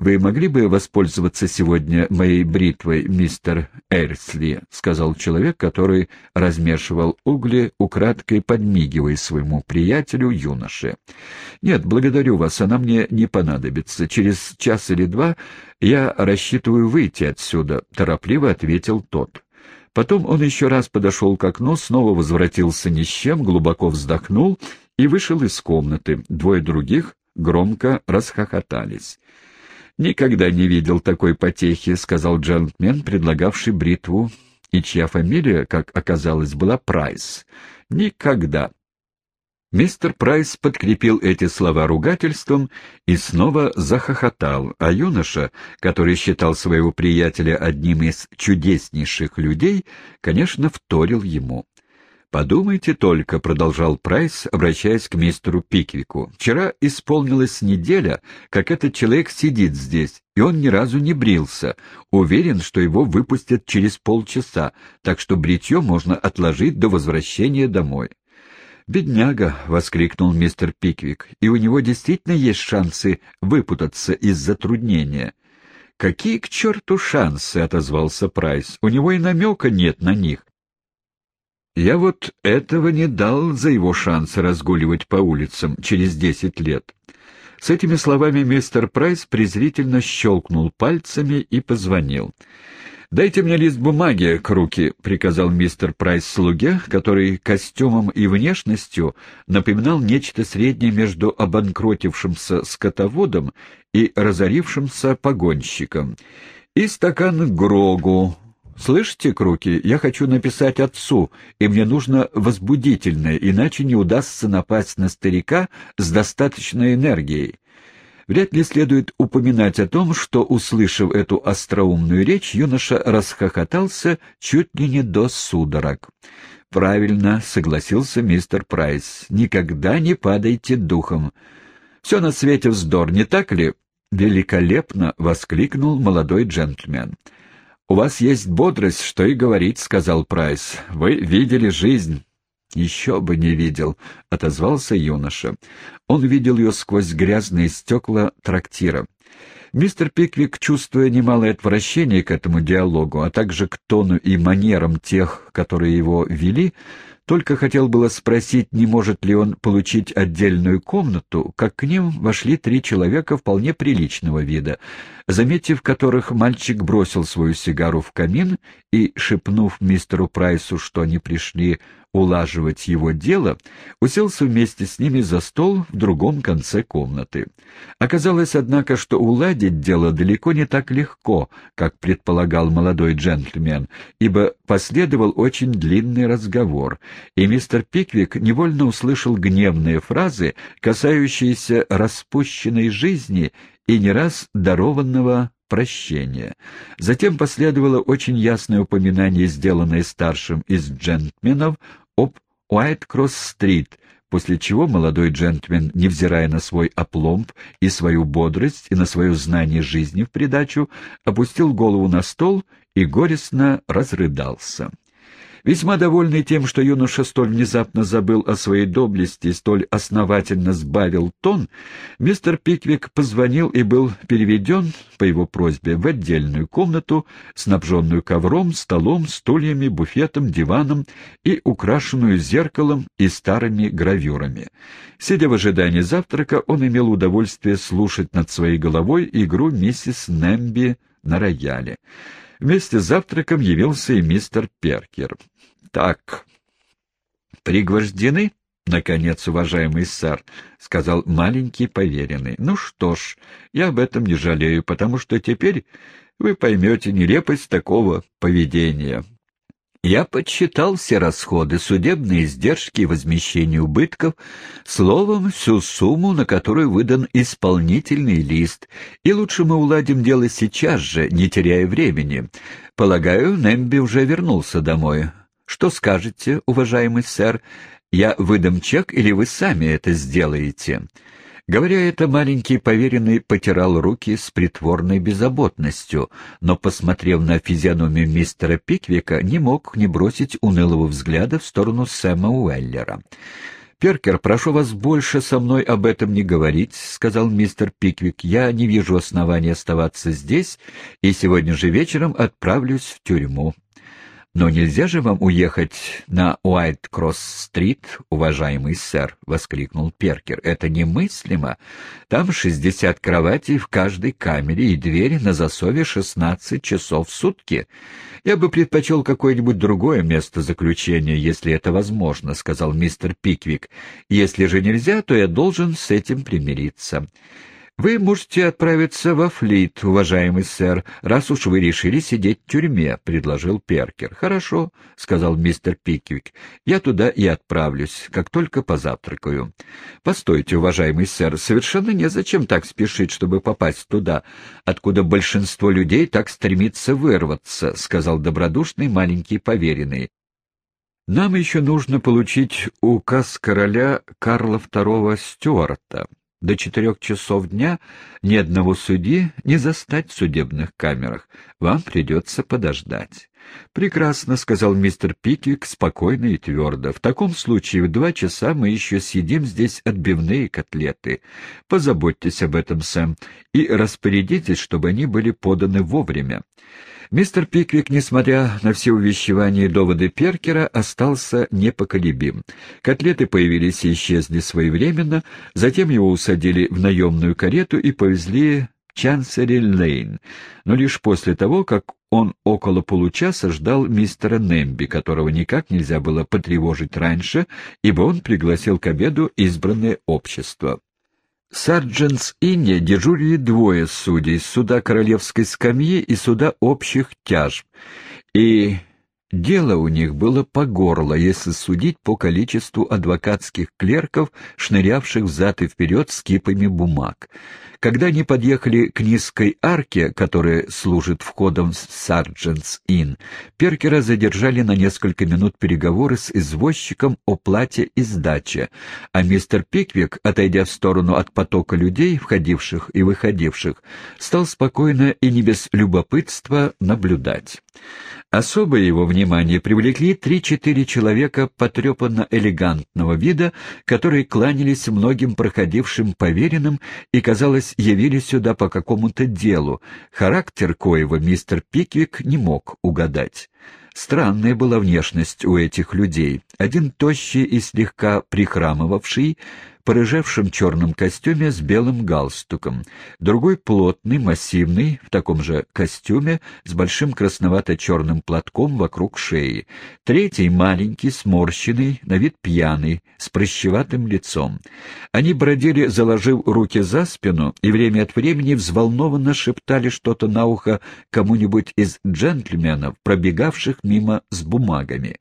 «Вы могли бы воспользоваться сегодня моей бритвой, мистер Эрсли?» — сказал человек, который размешивал угли, украдкой подмигивая своему приятелю-юноше. «Нет, благодарю вас, она мне не понадобится. Через час или два я рассчитываю выйти отсюда», — торопливо ответил тот. Потом он еще раз подошел к окну, снова возвратился ни с чем, глубоко вздохнул и вышел из комнаты. Двое других громко расхохотались. «Никогда не видел такой потехи», — сказал джентльмен, предлагавший бритву, и чья фамилия, как оказалось, была Прайс. «Никогда». Мистер Прайс подкрепил эти слова ругательством и снова захохотал, а юноша, который считал своего приятеля одним из чудеснейших людей, конечно, вторил ему. «Подумайте только», — продолжал Прайс, обращаясь к мистеру Пиквику. «Вчера исполнилась неделя, как этот человек сидит здесь, и он ни разу не брился. Уверен, что его выпустят через полчаса, так что бритье можно отложить до возвращения домой». «Бедняга!» — воскликнул мистер Пиквик. «И у него действительно есть шансы выпутаться из затруднения». «Какие к черту шансы?» — отозвался Прайс. «У него и намека нет на них. Я вот этого не дал за его шанс разгуливать по улицам через десять лет. С этими словами мистер Прайс презрительно щелкнул пальцами и позвонил. «Дайте мне лист бумаги, Круки», — приказал мистер Прайс слуге, который костюмом и внешностью напоминал нечто среднее между обанкротившимся скотоводом и разорившимся погонщиком. «И стакан Грогу, «Слышите, Круки, я хочу написать отцу, и мне нужно возбудительное, иначе не удастся напасть на старика с достаточной энергией». Вряд ли следует упоминать о том, что, услышав эту остроумную речь, юноша расхохотался чуть ли не до судорог. «Правильно», — согласился мистер Прайс, — «никогда не падайте духом. Все на свете вздор, не так ли?» «Великолепно!» — воскликнул молодой джентльмен. «У вас есть бодрость, что и говорить», — сказал Прайс. «Вы видели жизнь». «Еще бы не видел», — отозвался юноша. Он видел ее сквозь грязные стекла трактира. Мистер Пиквик, чувствуя немалое отвращение к этому диалогу, а также к тону и манерам тех, которые его вели, только хотел было спросить, не может ли он получить отдельную комнату, как к ним вошли три человека вполне приличного вида, заметив которых мальчик бросил свою сигару в камин и, шепнув мистеру Прайсу, что они пришли улаживать его дело, уселся вместе с ними за стол в другом конце комнаты. Оказалось, однако, что уладить дело далеко не так легко, как предполагал молодой джентльмен, ибо последовал очень длинный разговор, и мистер Пиквик невольно услышал гневные фразы, касающиеся распущенной жизни и не раз дарованного прощения. Затем последовало очень ясное упоминание, сделанное старшим из джентльменов, об Уайт-Кросс-стрит, после чего молодой джентльмен, невзирая на свой опломб и свою бодрость, и на свое знание жизни в придачу, опустил голову на стол и горестно разрыдался. Весьма довольный тем, что юноша столь внезапно забыл о своей доблести и столь основательно сбавил тон, мистер Пиквик позвонил и был переведен, по его просьбе, в отдельную комнату, снабженную ковром, столом, стульями, буфетом, диваном и украшенную зеркалом и старыми гравюрами. Сидя в ожидании завтрака, он имел удовольствие слушать над своей головой игру миссис Немби на рояле. Вместе с завтраком явился и мистер Перкер. «Так, пригвождены?» — наконец, уважаемый сэр, — сказал маленький поверенный. — Ну что ж, я об этом не жалею, потому что теперь вы поймете нелепость такого поведения. Я подсчитал все расходы, судебные издержки и возмещение убытков, словом, всю сумму, на которую выдан исполнительный лист, и лучше мы уладим дело сейчас же, не теряя времени. Полагаю, Немби уже вернулся домой. Что скажете, уважаемый сэр? Я выдам чек или вы сами это сделаете?» Говоря это, маленький поверенный потирал руки с притворной беззаботностью, но, посмотрев на физиономию мистера Пиквика, не мог не бросить унылого взгляда в сторону Сэма Уэллера. «Перкер, прошу вас больше со мной об этом не говорить», — сказал мистер Пиквик. «Я не вижу основания оставаться здесь, и сегодня же вечером отправлюсь в тюрьму». «Но нельзя же вам уехать на Уайт-Кросс-стрит, уважаемый сэр!» — воскликнул Перкер. «Это немыслимо. Там шестьдесят кроватей в каждой камере и двери на засове шестнадцать часов в сутки. Я бы предпочел какое-нибудь другое место заключения, если это возможно», — сказал мистер Пиквик. «Если же нельзя, то я должен с этим примириться». «Вы можете отправиться во флит, уважаемый сэр, раз уж вы решили сидеть в тюрьме», — предложил Перкер. «Хорошо», — сказал мистер Пиквик. «Я туда и отправлюсь, как только позавтракаю». «Постойте, уважаемый сэр, совершенно незачем так спешить, чтобы попасть туда, откуда большинство людей так стремится вырваться», — сказал добродушный маленький поверенный. «Нам еще нужно получить указ короля Карла II Стюарта» до четырех часов дня ни одного судьи не застать в судебных камерах. Вам придется подождать. — Прекрасно, — сказал мистер Пиквик спокойно и твердо. — В таком случае в два часа мы еще съедим здесь отбивные котлеты. Позаботьтесь об этом, Сэм, и распорядитесь, чтобы они были поданы вовремя. Мистер Пиквик, несмотря на все увещевания и доводы Перкера, остался непоколебим. Котлеты появились и исчезли своевременно, затем его усадили в наемную карету и повезли в Чансери-Лейн, но лишь после того, как он около получаса ждал мистера Немби, которого никак нельзя было потревожить раньше, ибо он пригласил к обеду избранное общество. Сарджентс Инне дежурили двое судей — суда королевской скамьи и суда общих тяжб, и дело у них было по горло, если судить по количеству адвокатских клерков, шнырявших взад и вперед с кипами бумаг. Когда они подъехали к низкой арке, которая служит входом в Сарджентс-Инн, Перкера задержали на несколько минут переговоры с извозчиком о плате и сдаче, а мистер Пиквик, отойдя в сторону от потока людей, входивших и выходивших, стал спокойно и не без любопытства наблюдать. Особое его внимание привлекли три-четыре человека потрепанно-элегантного вида, которые кланялись многим проходившим поверенным и, казалось, явились сюда по какому-то делу, характер коего мистер Пиквик не мог угадать. Странная была внешность у этих людей. Один тощий и слегка прихрамывавший, порыжевшем черном костюме с белым галстуком, другой плотный, массивный, в таком же костюме, с большим красновато-черным платком вокруг шеи, третий маленький, сморщенный, на вид пьяный, с прыщеватым лицом. Они бродили, заложив руки за спину, и время от времени взволнованно шептали что-то на ухо кому-нибудь из джентльменов, пробегавших мимо с бумагами.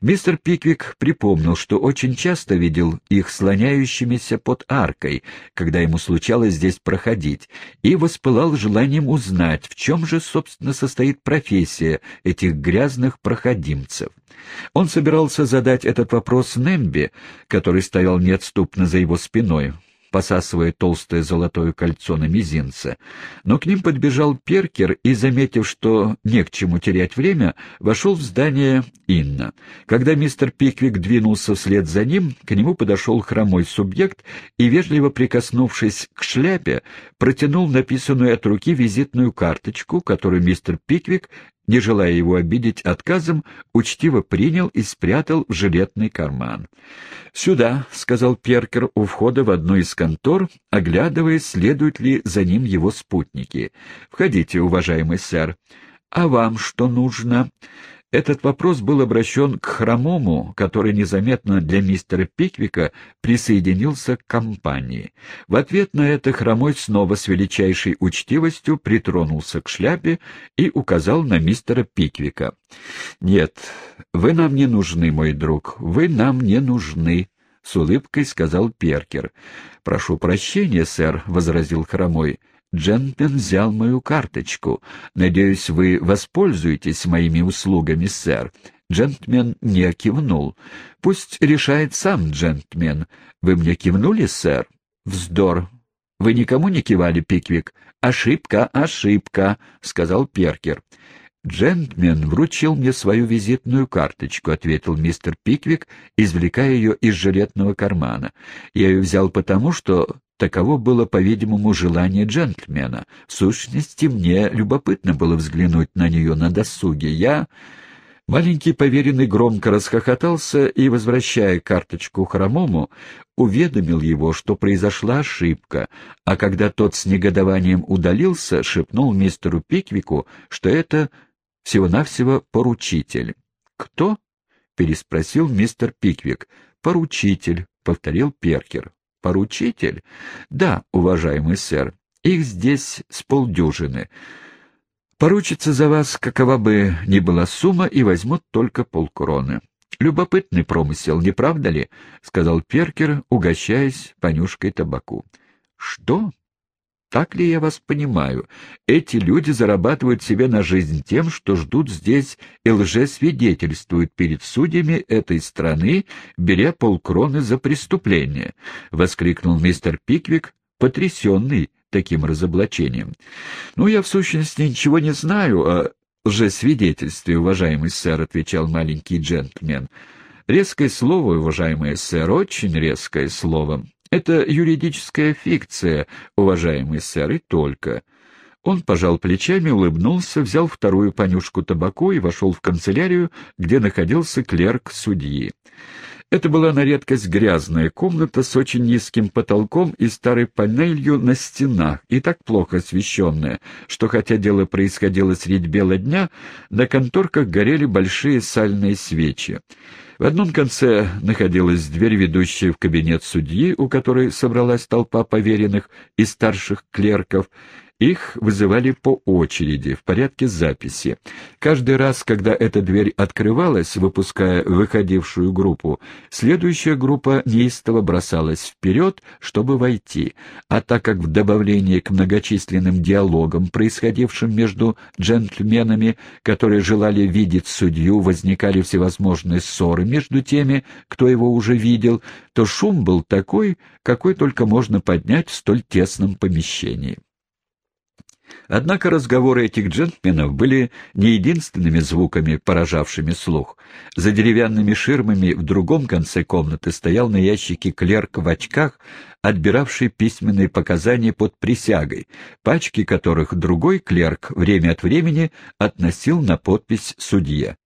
Мистер Пиквик припомнил, что очень часто видел их слоняющими находящимися под аркой, когда ему случалось здесь проходить, и воспылал желанием узнать, в чем же, собственно, состоит профессия этих грязных проходимцев. Он собирался задать этот вопрос Немби, который стоял неотступно за его спиной посасывая толстое золотое кольцо на мизинце. Но к ним подбежал Перкер и, заметив, что не к чему терять время, вошел в здание Инна. Когда мистер Пиквик двинулся вслед за ним, к нему подошел хромой субъект и, вежливо прикоснувшись к шляпе, протянул написанную от руки визитную карточку, которую мистер Пиквик не желая его обидеть отказом, учтиво принял и спрятал в жилетный карман. «Сюда», — сказал Перкер у входа в одну из контор, оглядывая, следуют ли за ним его спутники. «Входите, уважаемый сэр. А вам что нужно?» Этот вопрос был обращен к Хромому, который незаметно для мистера Пиквика присоединился к компании. В ответ на это Хромой снова с величайшей учтивостью притронулся к шляпе и указал на мистера Пиквика. «Нет, вы нам не нужны, мой друг, вы нам не нужны», — с улыбкой сказал Перкер. «Прошу прощения, сэр», — возразил Хромой. Джентльмен взял мою карточку. Надеюсь, вы воспользуетесь моими услугами, сэр. Джентльмен не кивнул. Пусть решает сам джентльмен. Вы мне кивнули, сэр? Вздор. Вы никому не кивали, Пиквик? Ошибка, ошибка, сказал Перкер. «Джентльмен вручил мне свою визитную карточку», — ответил мистер Пиквик, извлекая ее из жилетного кармана. «Я ее взял потому, что таково было, по-видимому, желание джентльмена. В сущности, мне любопытно было взглянуть на нее на досуге. Я...» Маленький поверенный громко расхохотался и, возвращая карточку хромому, уведомил его, что произошла ошибка, а когда тот с негодованием удалился, шепнул мистеру Пиквику, что это всего-навсего поручитель. «Кто?» — переспросил мистер Пиквик. «Поручитель», — повторил Перкер. «Поручитель?» «Да, уважаемый сэр. Их здесь с полдюжины. Поручится за вас, какова бы ни была сумма, и возьмут только полкроны. Любопытный промысел, не правда ли? — сказал Перкер, угощаясь понюшкой табаку. — Что? Так ли я вас понимаю? Эти люди зарабатывают себе на жизнь тем, что ждут здесь и лжесвидетельствуют перед судьями этой страны, беря полкроны за преступление, — воскликнул мистер Пиквик, потрясенный таким разоблачением. — Ну, я в сущности ничего не знаю о лжесвидетельстве, уважаемый сэр, — отвечал маленький джентльмен. — Резкое слово, уважаемый сэр, очень резкое слово. Это юридическая фикция, уважаемый сэр, и только. Он пожал плечами, улыбнулся, взял вторую понюшку табаку и вошел в канцелярию, где находился клерк судьи. Это была на редкость грязная комната с очень низким потолком и старой панелью на стенах, и так плохо освещенная, что хотя дело происходило средь бела дня, на конторках горели большие сальные свечи. В одном конце находилась дверь, ведущая в кабинет судьи, у которой собралась толпа поверенных и старших клерков, их вызывали по очереди, в порядке записи. Каждый раз, когда эта дверь открывалась, выпуская выходившую группу, следующая группа неистово бросалась вперед, чтобы войти. А так как в добавлении к многочисленным диалогам, происходившим между джентльменами, которые желали видеть судью, возникали всевозможные ссоры между теми, кто его уже видел, то шум был такой, какой только можно поднять в столь тесном помещении. Однако разговоры этих джентльменов были не единственными звуками, поражавшими слух. За деревянными ширмами в другом конце комнаты стоял на ящике клерк в очках, отбиравший письменные показания под присягой, пачки которых другой клерк время от времени относил на подпись судье.